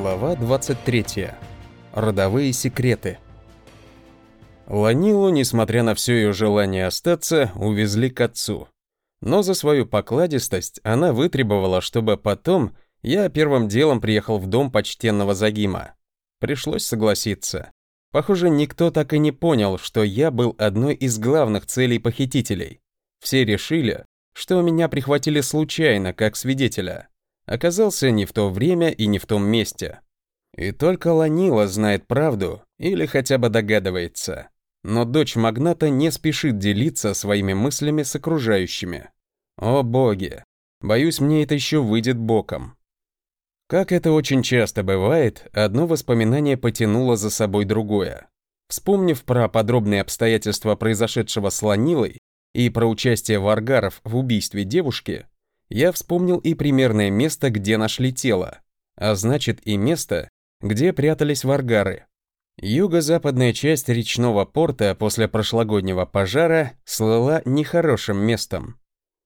Глава 23. Родовые секреты. Ланилу, несмотря на все ее желание остаться, увезли к отцу. Но за свою покладистость она вытребовала, чтобы потом я первым делом приехал в дом почтенного Загима. Пришлось согласиться. Похоже, никто так и не понял, что я был одной из главных целей похитителей. Все решили, что меня прихватили случайно, как свидетеля оказался не в то время и не в том месте. И только Ланила знает правду или хотя бы догадывается. Но дочь магната не спешит делиться своими мыслями с окружающими. О боги, боюсь, мне это еще выйдет боком. Как это очень часто бывает, одно воспоминание потянуло за собой другое. Вспомнив про подробные обстоятельства произошедшего с Ланилой и про участие варгаров в убийстве девушки, я вспомнил и примерное место, где нашли тело, а значит и место, где прятались варгары. Юго-западная часть речного порта после прошлогоднего пожара слыла нехорошим местом.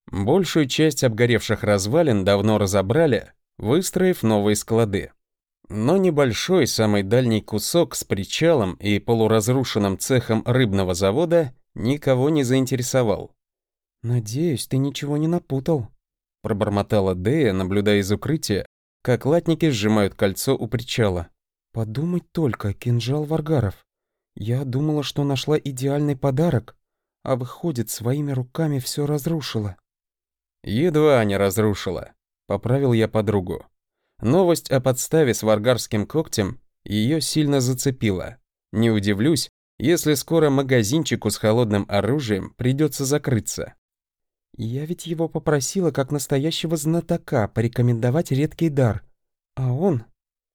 Большую часть обгоревших развалин давно разобрали, выстроив новые склады. Но небольшой, самый дальний кусок с причалом и полуразрушенным цехом рыбного завода никого не заинтересовал. «Надеюсь, ты ничего не напутал», пробормотала Дея, наблюдая из укрытия, как латники сжимают кольцо у причала. «Подумать только, кинжал Варгаров. Я думала, что нашла идеальный подарок, а выходит, своими руками все разрушила». «Едва не разрушила», — поправил я подругу. Новость о подставе с варгарским когтем ее сильно зацепила. Не удивлюсь, если скоро магазинчику с холодным оружием придется закрыться. Я ведь его попросила как настоящего знатока порекомендовать редкий дар. А он...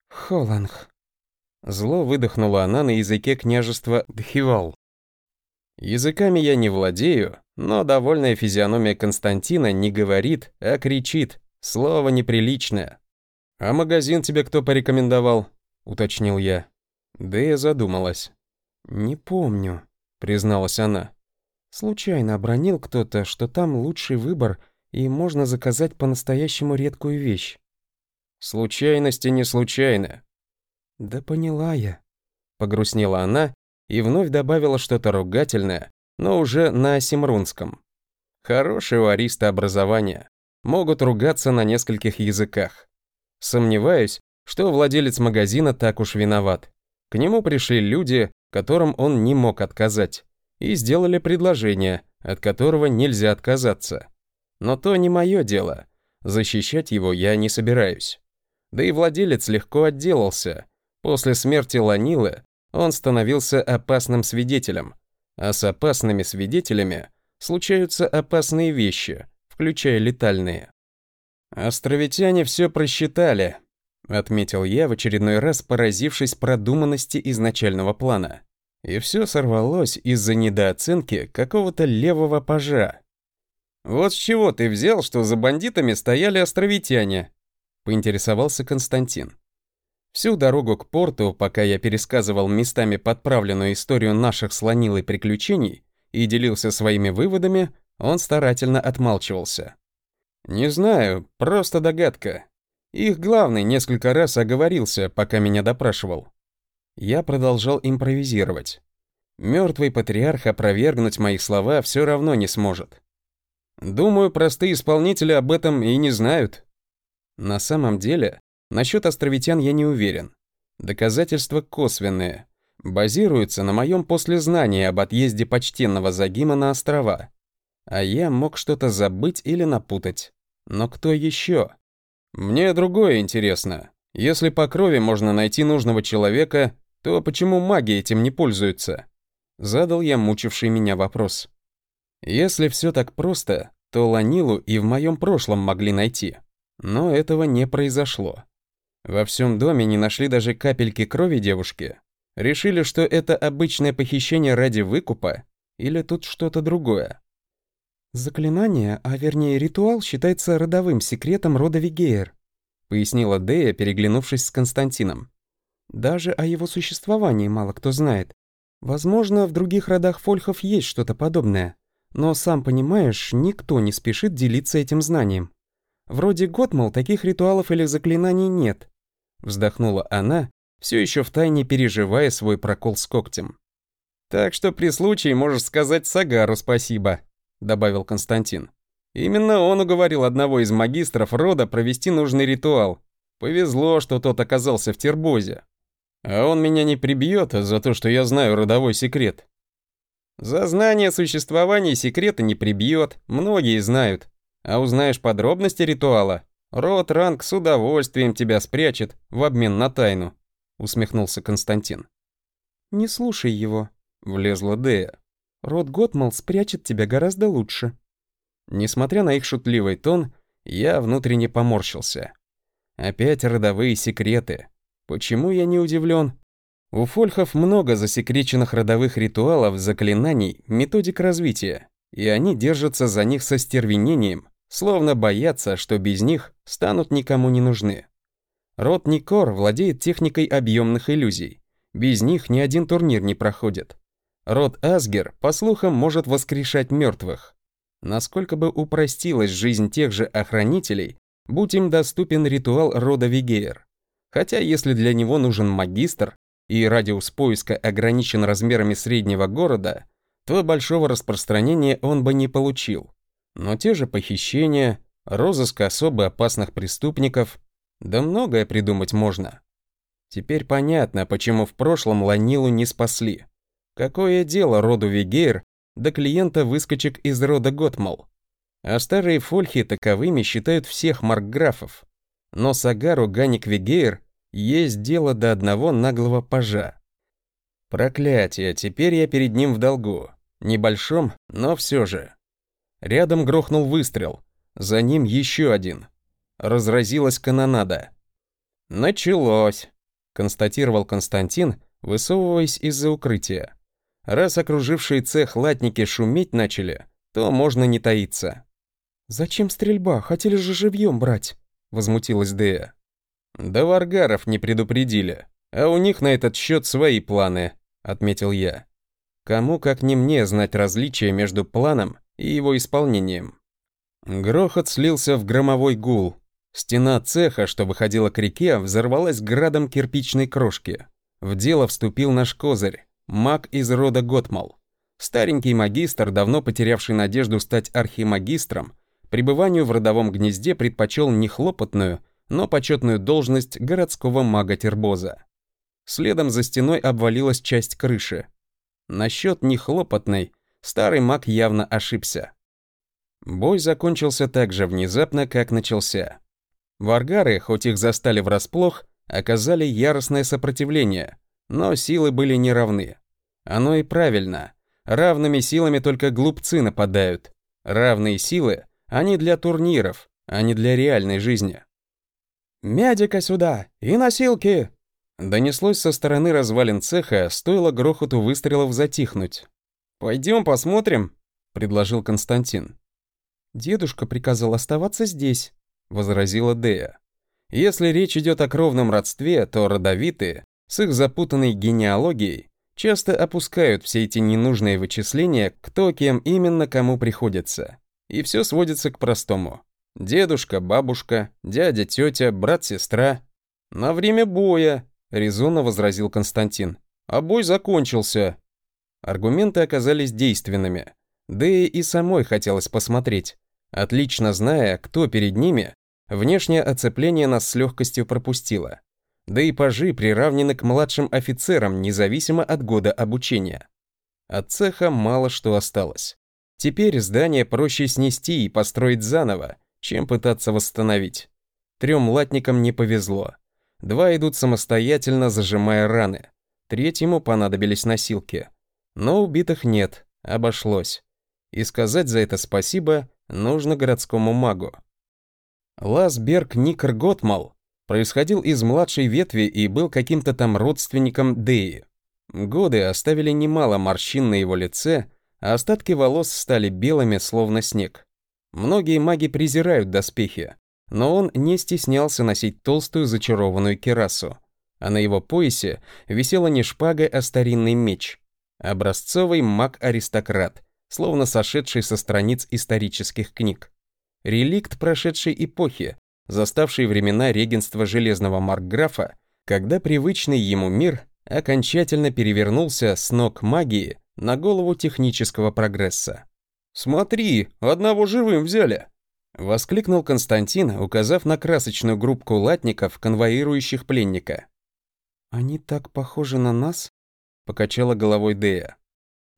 Холанг. Зло выдохнула она на языке княжества Дхивал. Языками я не владею, но довольная физиономия Константина не говорит, а кричит. Слово неприличное. «А магазин тебе кто порекомендовал?» — уточнил я. Дэя задумалась. «Не помню», — призналась она. Случайно обронил кто-то, что там лучший выбор и можно заказать по-настоящему редкую вещь. Случайности не случайны. Да поняла я. Погрустнела она и вновь добавила что-то ругательное, но уже на осимрунском. Хорошее у Ариста образование. Могут ругаться на нескольких языках. Сомневаюсь, что владелец магазина так уж виноват. К нему пришли люди, которым он не мог отказать и сделали предложение, от которого нельзя отказаться. Но то не мое дело. Защищать его я не собираюсь. Да и владелец легко отделался. После смерти Ланилы он становился опасным свидетелем. А с опасными свидетелями случаются опасные вещи, включая летальные. «Островитяне все просчитали», — отметил я в очередной раз, поразившись продуманности изначального плана. И все сорвалось из-за недооценки какого-то левого пажа. «Вот с чего ты взял, что за бандитами стояли островитяне?» — поинтересовался Константин. Всю дорогу к порту, пока я пересказывал местами подправленную историю наших слонилой приключений и делился своими выводами, он старательно отмалчивался. «Не знаю, просто догадка. Их главный несколько раз оговорился, пока меня допрашивал. Я продолжал импровизировать. Мертвый патриарх опровергнуть мои слова все равно не сможет. Думаю, простые исполнители об этом и не знают. На самом деле, насчет островитян я не уверен. Доказательства косвенные, базируются на моем послезнании об отъезде почтенного Загима на острова. А я мог что-то забыть или напутать. Но кто еще? Мне другое интересно. Если по крови можно найти нужного человека, то почему маги этим не пользуются? Задал я мучивший меня вопрос. Если все так просто, то Ланилу и в моем прошлом могли найти. Но этого не произошло. Во всем доме не нашли даже капельки крови девушки. Решили, что это обычное похищение ради выкупа, или тут что-то другое. «Заклинание, а вернее ритуал, считается родовым секретом рода Вигеер», пояснила Дея, переглянувшись с Константином. Даже о его существовании мало кто знает. Возможно, в других родах фольхов есть что-то подобное. Но, сам понимаешь, никто не спешит делиться этим знанием. Вроде Готмал таких ритуалов или заклинаний нет. Вздохнула она, все еще втайне переживая свой прокол с когтем. «Так что при случае можешь сказать Сагару спасибо», — добавил Константин. «Именно он уговорил одного из магистров рода провести нужный ритуал. Повезло, что тот оказался в Тербозе. А он меня не прибьет за то, что я знаю родовой секрет». «За знание существования секрета не прибьет, многие знают. А узнаешь подробности ритуала, род Ранг с удовольствием тебя спрячет в обмен на тайну», — усмехнулся Константин. «Не слушай его», — влезла Дея. «Род Готмал спрячет тебя гораздо лучше». Несмотря на их шутливый тон, я внутренне поморщился. Опять родовые секреты. Почему я не удивлен? У фольхов много засекреченных родовых ритуалов, заклинаний, методик развития, и они держатся за них со стервенением, словно боятся, что без них станут никому не нужны. Род Никор владеет техникой объемных иллюзий. Без них ни один турнир не проходит. Род Асгер, по слухам, может воскрешать мертвых. Насколько бы упростилась жизнь тех же охранителей, будь им доступен ритуал рода Вигеер. Хотя если для него нужен магистр, и радиус поиска ограничен размерами среднего города, то большого распространения он бы не получил. Но те же похищения, розыск особо опасных преступников, да многое придумать можно. Теперь понятно, почему в прошлом Ланилу не спасли. Какое дело роду Вигейр до клиента выскочек из рода Готмал? А старые фольхи таковыми считают всех маркграфов. Но Сагару Ганик Вигейр есть дело до одного наглого пажа. Проклятие, теперь я перед ним в долгу. Небольшом, но все же. Рядом грохнул выстрел. За ним еще один. Разразилась канонада. «Началось», — констатировал Константин, высовываясь из-за укрытия. Раз окружившие цех латники шуметь начали, то можно не таиться. «Зачем стрельба? Хотели же живьем брать», — возмутилась Дея. «Да варгаров не предупредили, а у них на этот счет свои планы», — отметил я. «Кому, как не мне, знать различия между планом и его исполнением?» Грохот слился в громовой гул. Стена цеха, что выходила к реке, взорвалась градом кирпичной крошки. В дело вступил наш козырь, маг из рода Готмал. Старенький магистр, давно потерявший надежду стать архимагистром, пребыванию в родовом гнезде предпочел не хлопотную, но почетную должность городского мага Тербоза. Следом за стеной обвалилась часть крыши. Насчет нехлопотной старый маг явно ошибся. Бой закончился так же внезапно, как начался. Варгары, хоть их застали врасплох, оказали яростное сопротивление, но силы были неравны. Оно и правильно. Равными силами только глупцы нападают. Равные силы, они для турниров, а не для реальной жизни. «Медика сюда! И носилки!» Донеслось со стороны развалин цеха, стоило грохоту выстрелов затихнуть. «Пойдем посмотрим», — предложил Константин. «Дедушка приказал оставаться здесь», — возразила Дея. «Если речь идет о кровном родстве, то родовитые, с их запутанной генеалогией, часто опускают все эти ненужные вычисления, кто кем именно кому приходится. И все сводится к простому. Дедушка, бабушка, дядя, тетя, брат, сестра. На время боя, резонно возразил Константин. А бой закончился. Аргументы оказались действенными. Да и самой хотелось посмотреть. Отлично зная, кто перед ними, внешнее оцепление нас с легкостью пропустило. Да и пажи приравнены к младшим офицерам, независимо от года обучения. От цеха мало что осталось. Теперь здание проще снести и построить заново, чем пытаться восстановить. Трем латникам не повезло. Два идут самостоятельно, зажимая раны. Третьему понадобились носилки. Но убитых нет, обошлось. И сказать за это спасибо нужно городскому магу. Ласберг Никер Готмал происходил из младшей ветви и был каким-то там родственником Деи. Годы оставили немало морщин на его лице, остатки волос стали белыми, словно снег. Многие маги презирают доспехи, но он не стеснялся носить толстую зачарованную керасу, а на его поясе висела не шпага, а старинный меч. Образцовый маг-аристократ, словно сошедший со страниц исторических книг. Реликт прошедшей эпохи, заставший времена регенства Железного Маркграфа когда привычный ему мир окончательно перевернулся с ног магии на голову технического прогресса. «Смотри, одного живым взяли!» — воскликнул Константин, указав на красочную группку латников, конвоирующих пленника. «Они так похожи на нас?» — покачала головой Дея.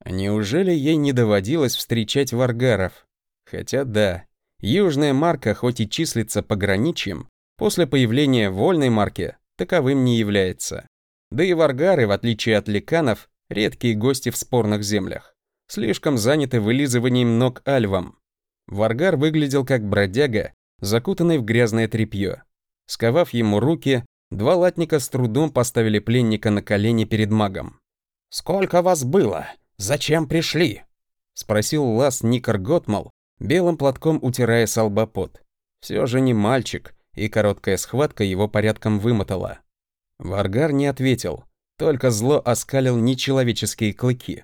Неужели ей не доводилось встречать варгаров? Хотя да, южная марка хоть и числится пограничьем, после появления вольной марки таковым не является. Да и варгары, в отличие от ликанов, редкие гости в спорных землях. Слишком заняты вылизыванием ног альвам. Варгар выглядел как бродяга, закутанный в грязное тряпье. Сковав ему руки, два латника с трудом поставили пленника на колени перед магом. «Сколько вас было? Зачем пришли?» — спросил Лас Никар Готмал, белым платком утирая салбопот. Все же не мальчик, и короткая схватка его порядком вымотала. Варгар не ответил, только зло оскалил нечеловеческие клыки.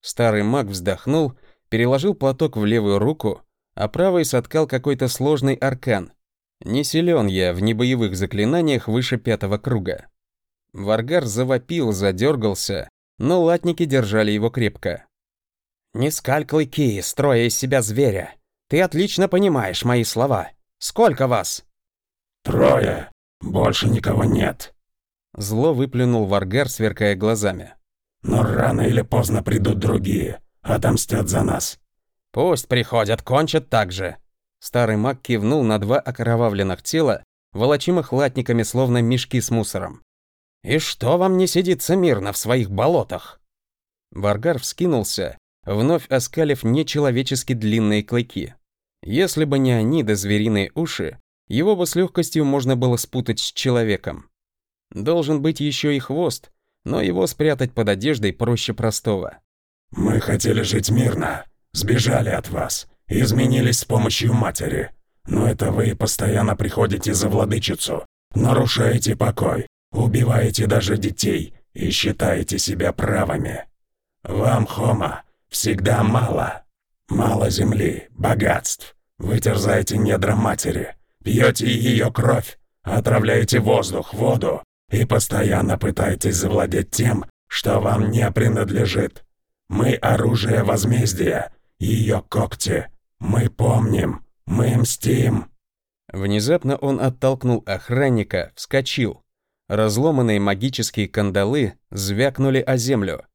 Старый маг вздохнул, переложил платок в левую руку, а правой соткал какой-то сложный аркан. Не силен я в небоевых заклинаниях выше пятого круга. Варгар завопил, задергался, но латники держали его крепко. «Не скаль клыки, строя из себя зверя. Ты отлично понимаешь мои слова. Сколько вас?» «Трое. Больше никого нет». Зло выплюнул Варгар, сверкая глазами. «Но рано или поздно придут другие. Отомстят за нас». «Пусть приходят, кончат так же». Старый маг кивнул на два окровавленных тела, волочимых латниками, словно мешки с мусором. «И что вам не сидится мирно в своих болотах?» Варгар вскинулся, вновь оскалив нечеловечески длинные клыки. Если бы не они да звериные уши, его бы с легкостью можно было спутать с человеком. Должен быть еще и хвост, но его спрятать под одеждой проще простого. «Мы хотели жить мирно, сбежали от вас, изменились с помощью матери. Но это вы постоянно приходите за владычицу, нарушаете покой, убиваете даже детей и считаете себя правыми. Вам, Хома, всегда мало. Мало земли, богатств. Вы терзаете недра матери, пьете ее кровь, отравляете воздух, воду и постоянно пытаетесь завладеть тем, что вам не принадлежит. Мы оружие возмездия, ее когти. Мы помним, мы мстим». Внезапно он оттолкнул охранника, вскочил. Разломанные магические кандалы звякнули о землю.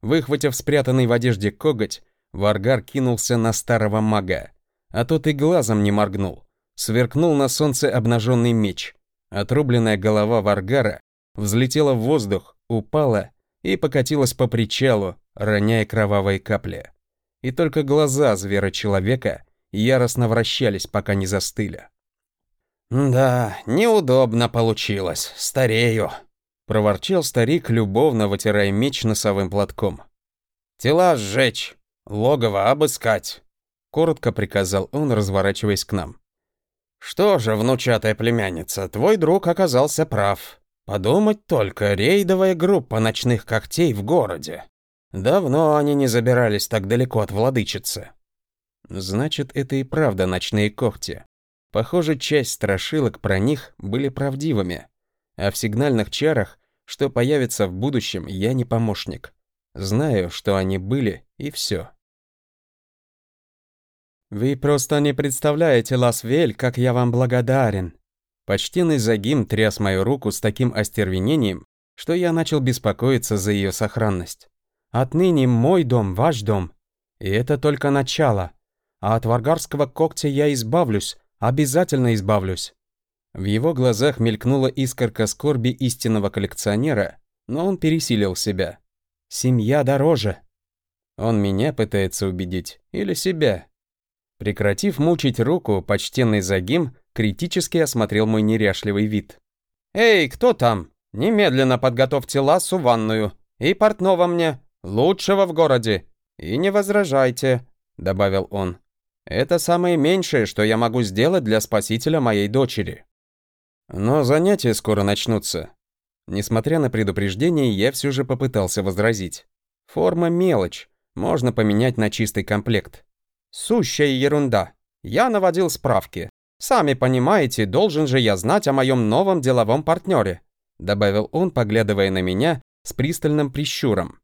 Выхватив спрятанный в одежде коготь, Варгар кинулся на старого мага. А тот и глазом не моргнул. Сверкнул на солнце обнаженный меч. Отрубленная голова Варгара взлетела в воздух, упала и покатилась по причалу, роняя кровавые капли. И только глаза звера-человека яростно вращались, пока не застыли. «Да, неудобно получилось, старею», — проворчал старик, любовно вытирая меч носовым платком. «Тела сжечь, логово обыскать», — коротко приказал он, разворачиваясь к нам. «Что же, внучатая племянница, твой друг оказался прав. Подумать только, рейдовая группа ночных когтей в городе. Давно они не забирались так далеко от владычицы». Значит, это и правда ночные когти. Похоже, часть страшилок про них были правдивыми. А в сигнальных чарах, что появится в будущем, я не помощник. Знаю, что они были, и все. «Вы просто не представляете, Ласвель, как я вам благодарен!» Почтенный Загим тряс мою руку с таким остервенением, что я начал беспокоиться за ее сохранность. «Отныне мой дом, ваш дом. И это только начало. А от варгарского когтя я избавлюсь, обязательно избавлюсь». В его глазах мелькнула искорка скорби истинного коллекционера, но он пересилил себя. «Семья дороже». Он меня пытается убедить или себя? Прекратив мучить руку, почтенный Загим критически осмотрел мой неряшливый вид. «Эй, кто там? Немедленно подготовьте ласу ванную. И портного мне, лучшего в городе. И не возражайте», — добавил он. «Это самое меньшее, что я могу сделать для спасителя моей дочери». Но занятия скоро начнутся. Несмотря на предупреждение, я все же попытался возразить. Форма мелочь, можно поменять на чистый комплект. Сущая ерунда. Я наводил справки. Сами понимаете, должен же я знать о моем новом деловом партнере. добавил он, поглядывая на меня с пристальным прищуром.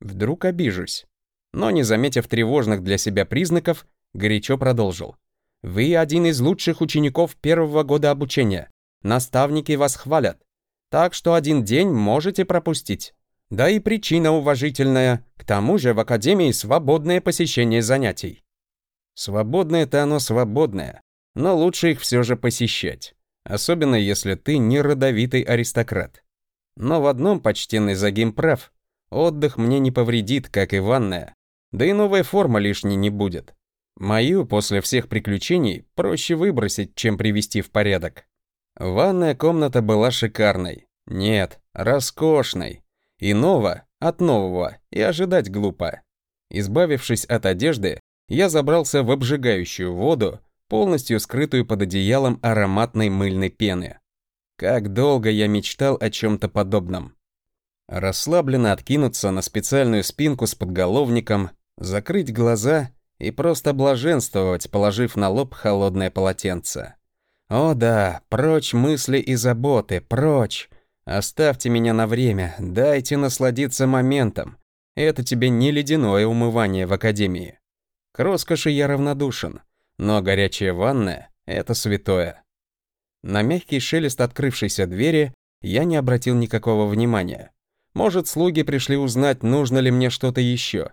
Вдруг обижусь. Но, не заметив тревожных для себя признаков, горячо продолжил. «Вы один из лучших учеников первого года обучения. Наставники вас хвалят. Так что один день можете пропустить. Да и причина уважительная. К тому же в академии свободное посещение занятий. Свободное-то оно свободное, но лучше их все же посещать. Особенно если ты не родовитый аристократ. Но в одном почтенный Загим прав. Отдых мне не повредит, как и ванная. Да и новая форма лишней не будет. Мою после всех приключений проще выбросить, чем привести в порядок. Ванная комната была шикарной. Нет, роскошной. Иного от нового и ожидать глупо. Избавившись от одежды, я забрался в обжигающую воду, полностью скрытую под одеялом ароматной мыльной пены. Как долго я мечтал о чем-то подобном. Расслабленно откинуться на специальную спинку с подголовником, закрыть глаза и просто блаженствовать, положив на лоб холодное полотенце. О да, прочь мысли и заботы, прочь. Оставьте меня на время, дайте насладиться моментом. Это тебе не ледяное умывание в академии. К роскоши я равнодушен, но горячая ванная — это святое. На мягкий шелест открывшейся двери я не обратил никакого внимания. Может, слуги пришли узнать, нужно ли мне что-то еще.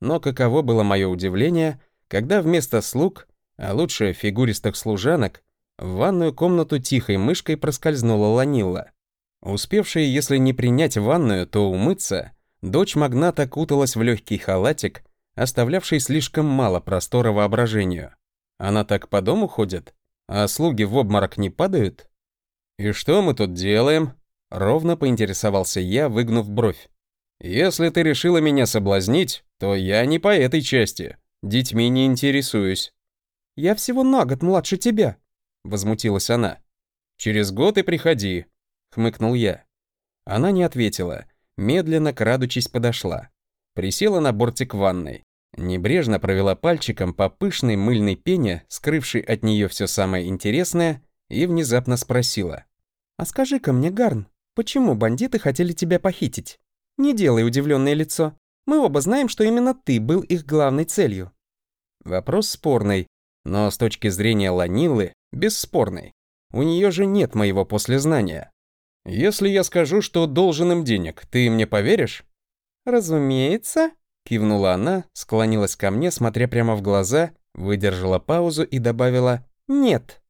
Но каково было мое удивление, когда вместо слуг, а лучше фигуристых служанок, в ванную комнату тихой мышкой проскользнула Ланилла. Успевшая, если не принять ванную, то умыться, дочь магната куталась в легкий халатик, оставлявший слишком мало простора воображению. Она так по дому ходит? А слуги в обморок не падают? «И что мы тут делаем?» Ровно поинтересовался я, выгнув бровь. «Если ты решила меня соблазнить, то я не по этой части. Детьми не интересуюсь». «Я всего на год младше тебя», — возмутилась она. «Через год и приходи», — хмыкнул я. Она не ответила, медленно, крадучись, подошла. Присела на бортик ванной. Небрежно провела пальчиком по пышной мыльной пене, скрывшей от нее все самое интересное, и внезапно спросила. «А скажи-ка мне, Гарн, почему бандиты хотели тебя похитить? Не делай удивленное лицо. Мы оба знаем, что именно ты был их главной целью». Вопрос спорный, но с точки зрения Ланилы бесспорный. У нее же нет моего послезнания. Если я скажу, что должен им денег, ты мне поверишь? Разумеется, кивнула она, склонилась ко мне, смотря прямо в глаза, выдержала паузу и добавила «нет».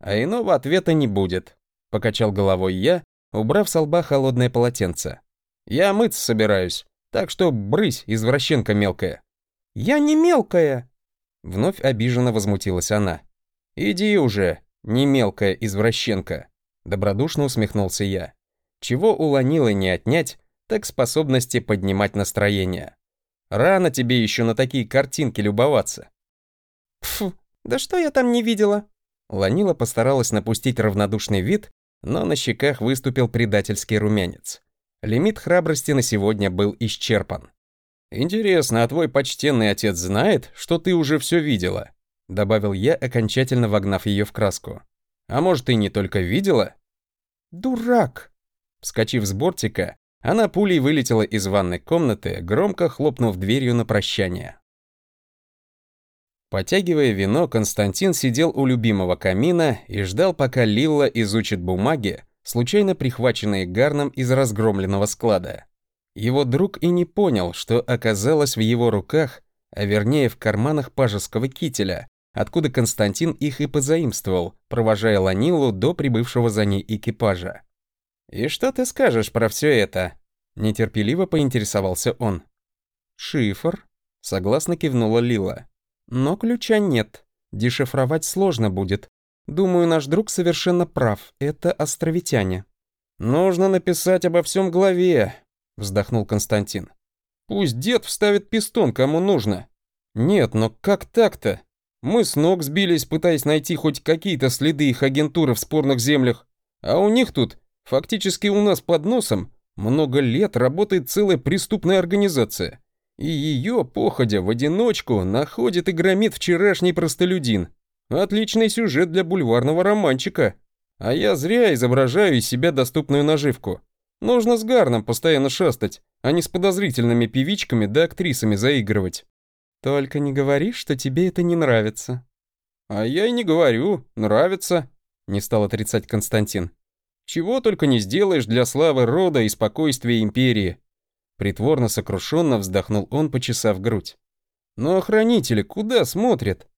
А иного ответа не будет, покачал головой я, убрав с лба холодное полотенце. Я мыться собираюсь, так что брысь, извращенка мелкая. Я не мелкая, вновь обиженно возмутилась она. Иди уже, не мелкая извращенка. Добродушно усмехнулся я. Чего у Ланилы не отнять, так способности поднимать настроение. Рано тебе еще на такие картинки любоваться. Фу, да что я там не видела? Ланила постаралась напустить равнодушный вид, но на щеках выступил предательский румянец. Лимит храбрости на сегодня был исчерпан. «Интересно, а твой почтенный отец знает, что ты уже все видела?» Добавил я, окончательно вогнав ее в краску. «А может, ты не только видела?» «Дурак!» Вскочив с бортика, она пулей вылетела из ванной комнаты, громко хлопнув дверью на прощание. Потягивая вино, Константин сидел у любимого камина и ждал, пока Лилла изучит бумаги, случайно прихваченные Гарном из разгромленного склада. Его друг и не понял, что оказалось в его руках, а вернее в карманах пажеского кителя, откуда Константин их и позаимствовал, провожая Ланилу до прибывшего за ней экипажа. «И что ты скажешь про все это?» Нетерпеливо поинтересовался он. «Шифр», — согласно кивнула Лила. «Но ключа нет. Дешифровать сложно будет. Думаю, наш друг совершенно прав. Это островитяне». «Нужно написать обо всем главе», — вздохнул Константин. «Пусть дед вставит пистон, кому нужно». «Нет, но как так-то?» Мы с ног сбились, пытаясь найти хоть какие-то следы их агентуры в спорных землях. А у них тут, фактически у нас под носом, много лет работает целая преступная организация. И ее, походя в одиночку, находит и громит вчерашний простолюдин. Отличный сюжет для бульварного романчика. А я зря изображаю из себя доступную наживку. Нужно с Гарном постоянно шастать, а не с подозрительными певичками да актрисами заигрывать. Только не говори, что тебе это не нравится. А я и не говорю, нравится, не стал отрицать Константин. Чего только не сделаешь для славы рода и спокойствия империи. Притворно сокрушенно вздохнул он, почесав грудь. Но охранители куда смотрят?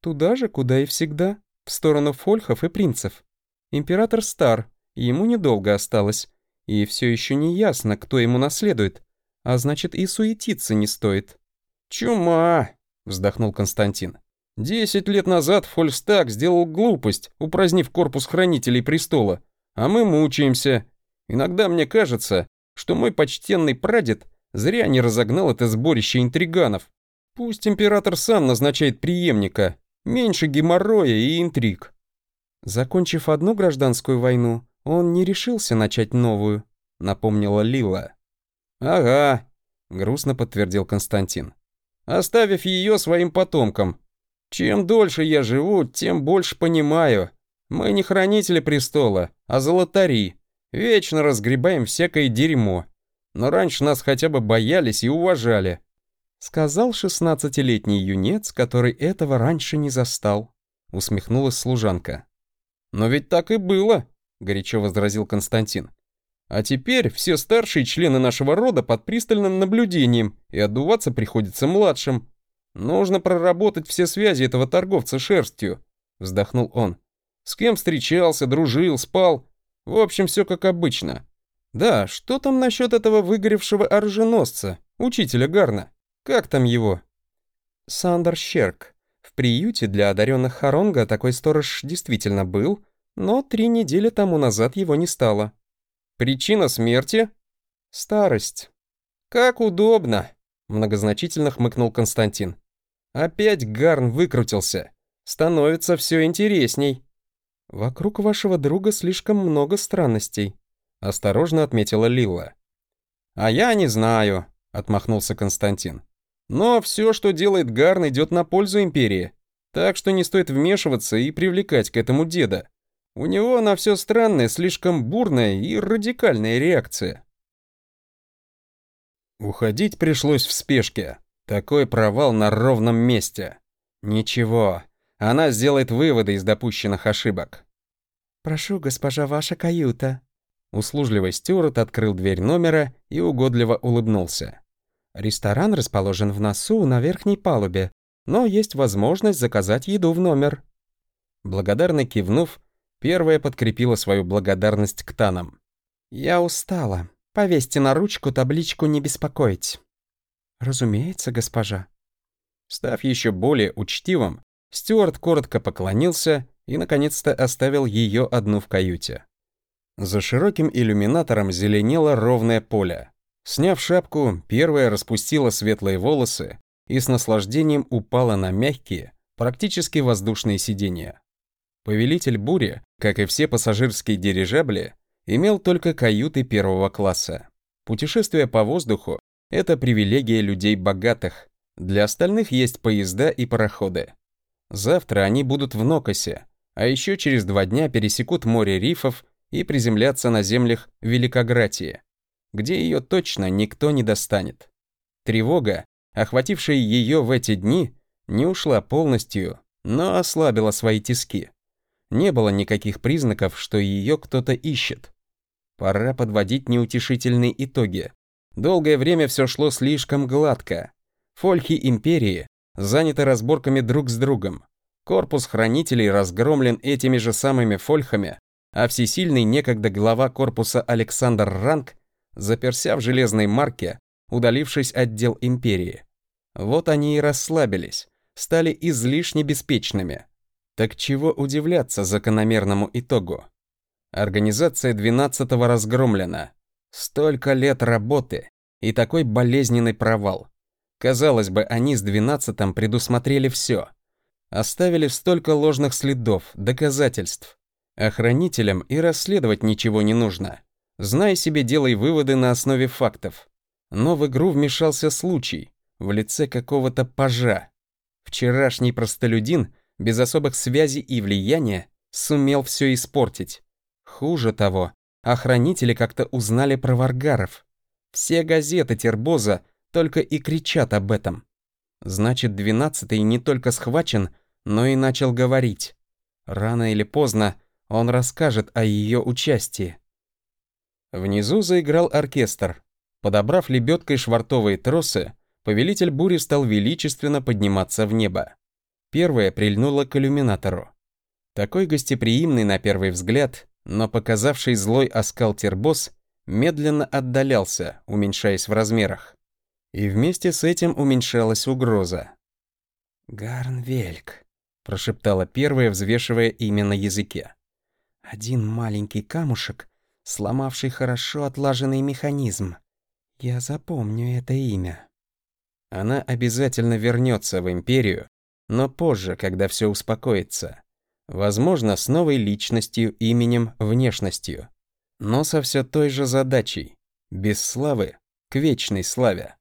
Туда же, куда и всегда, в сторону фольхов и принцев. Император стар, ему недолго осталось, и все еще не ясно, кто ему наследует, а значит и суетиться не стоит. «Чума!» — вздохнул Константин. «Десять лет назад Фольстаг сделал глупость, упразднив корпус хранителей престола, а мы мучаемся. Иногда мне кажется, что мой почтенный прадед зря не разогнал это сборище интриганов. Пусть император сам назначает преемника, меньше геморроя и интриг». Закончив одну гражданскую войну, он не решился начать новую, напомнила Лила. «Ага», — грустно подтвердил Константин. «Оставив ее своим потомкам. Чем дольше я живу, тем больше понимаю. Мы не хранители престола, а золотари. Вечно разгребаем всякое дерьмо. Но раньше нас хотя бы боялись и уважали». Сказал шестнадцатилетний юнец, который этого раньше не застал. Усмехнулась служанка. «Но ведь так и было», горячо возразил Константин. А теперь все старшие члены нашего рода под пристальным наблюдением, и отдуваться приходится младшим. Нужно проработать все связи этого торговца шерстью, вздохнул он. С кем встречался, дружил, спал. В общем, все как обычно. Да, что там насчет этого выгоревшего оруженосца, учителя Гарна? Как там его? Сандер Щерк. В приюте для одаренных Харонга такой сторож действительно был, но три недели тому назад его не стало. Причина смерти? Старость. Как удобно, многозначительно хмыкнул Константин. Опять Гарн выкрутился. Становится все интересней. Вокруг вашего друга слишком много странностей, осторожно отметила Лила. А я не знаю, отмахнулся Константин. Но все, что делает Гарн, идет на пользу империи. Так что не стоит вмешиваться и привлекать к этому деда. У него на все странное слишком бурная и радикальная реакция. Уходить пришлось в спешке. Такой провал на ровном месте. Ничего, она сделает выводы из допущенных ошибок. «Прошу, госпожа, ваша каюта». Услужливый Стюарт открыл дверь номера и угодливо улыбнулся. «Ресторан расположен в носу на верхней палубе, но есть возможность заказать еду в номер». Благодарно кивнув, Первая подкрепила свою благодарность к Танам. «Я устала. Повесьте на ручку табличку «Не беспокоить». «Разумеется, госпожа». Став еще более учтивым, Стюарт коротко поклонился и, наконец-то, оставил ее одну в каюте. За широким иллюминатором зеленело ровное поле. Сняв шапку, первая распустила светлые волосы и с наслаждением упала на мягкие, практически воздушные сиденья. Повелитель бури, как и все пассажирские дирижабли, имел только каюты первого класса. Путешествие по воздуху — это привилегия людей богатых. Для остальных есть поезда и пароходы. Завтра они будут в Нокосе, а еще через два дня пересекут море рифов и приземлятся на землях Великогратии, где ее точно никто не достанет. Тревога, охватившая ее в эти дни, не ушла полностью, но ослабила свои тиски. Не было никаких признаков, что ее кто-то ищет. Пора подводить неутешительные итоги. Долгое время все шло слишком гладко. Фольхи Империи заняты разборками друг с другом. Корпус хранителей разгромлен этими же самыми фольхами, а всесильный некогда глава корпуса Александр Ранг заперся в железной марке, удалившись от дел Империи. Вот они и расслабились, стали излишне беспечными. Так чего удивляться закономерному итогу? Организация 12-го разгромлена. Столько лет работы и такой болезненный провал. Казалось бы, они с 12-м предусмотрели все. Оставили столько ложных следов, доказательств. Охранителям и расследовать ничего не нужно. Знай себе, делай выводы на основе фактов. Но в игру вмешался случай в лице какого-то пажа. Вчерашний простолюдин без особых связей и влияния, сумел все испортить. Хуже того, охранители как-то узнали про варгаров. Все газеты Тербоза только и кричат об этом. Значит, двенадцатый не только схвачен, но и начал говорить. Рано или поздно он расскажет о ее участии. Внизу заиграл оркестр. Подобрав лебедкой швартовые тросы, повелитель бури стал величественно подниматься в небо. Первая прильнула к иллюминатору. Такой гостеприимный на первый взгляд, но показавший злой оскал тербос, медленно отдалялся, уменьшаясь в размерах. И вместе с этим уменьшалась угроза. «Гарнвельк», — прошептала первая, взвешивая имя на языке. «Один маленький камушек, сломавший хорошо отлаженный механизм. Я запомню это имя». Она обязательно вернется в Империю, но позже, когда все успокоится. Возможно, с новой личностью, именем, внешностью. Но со все той же задачей. Без славы к вечной славе.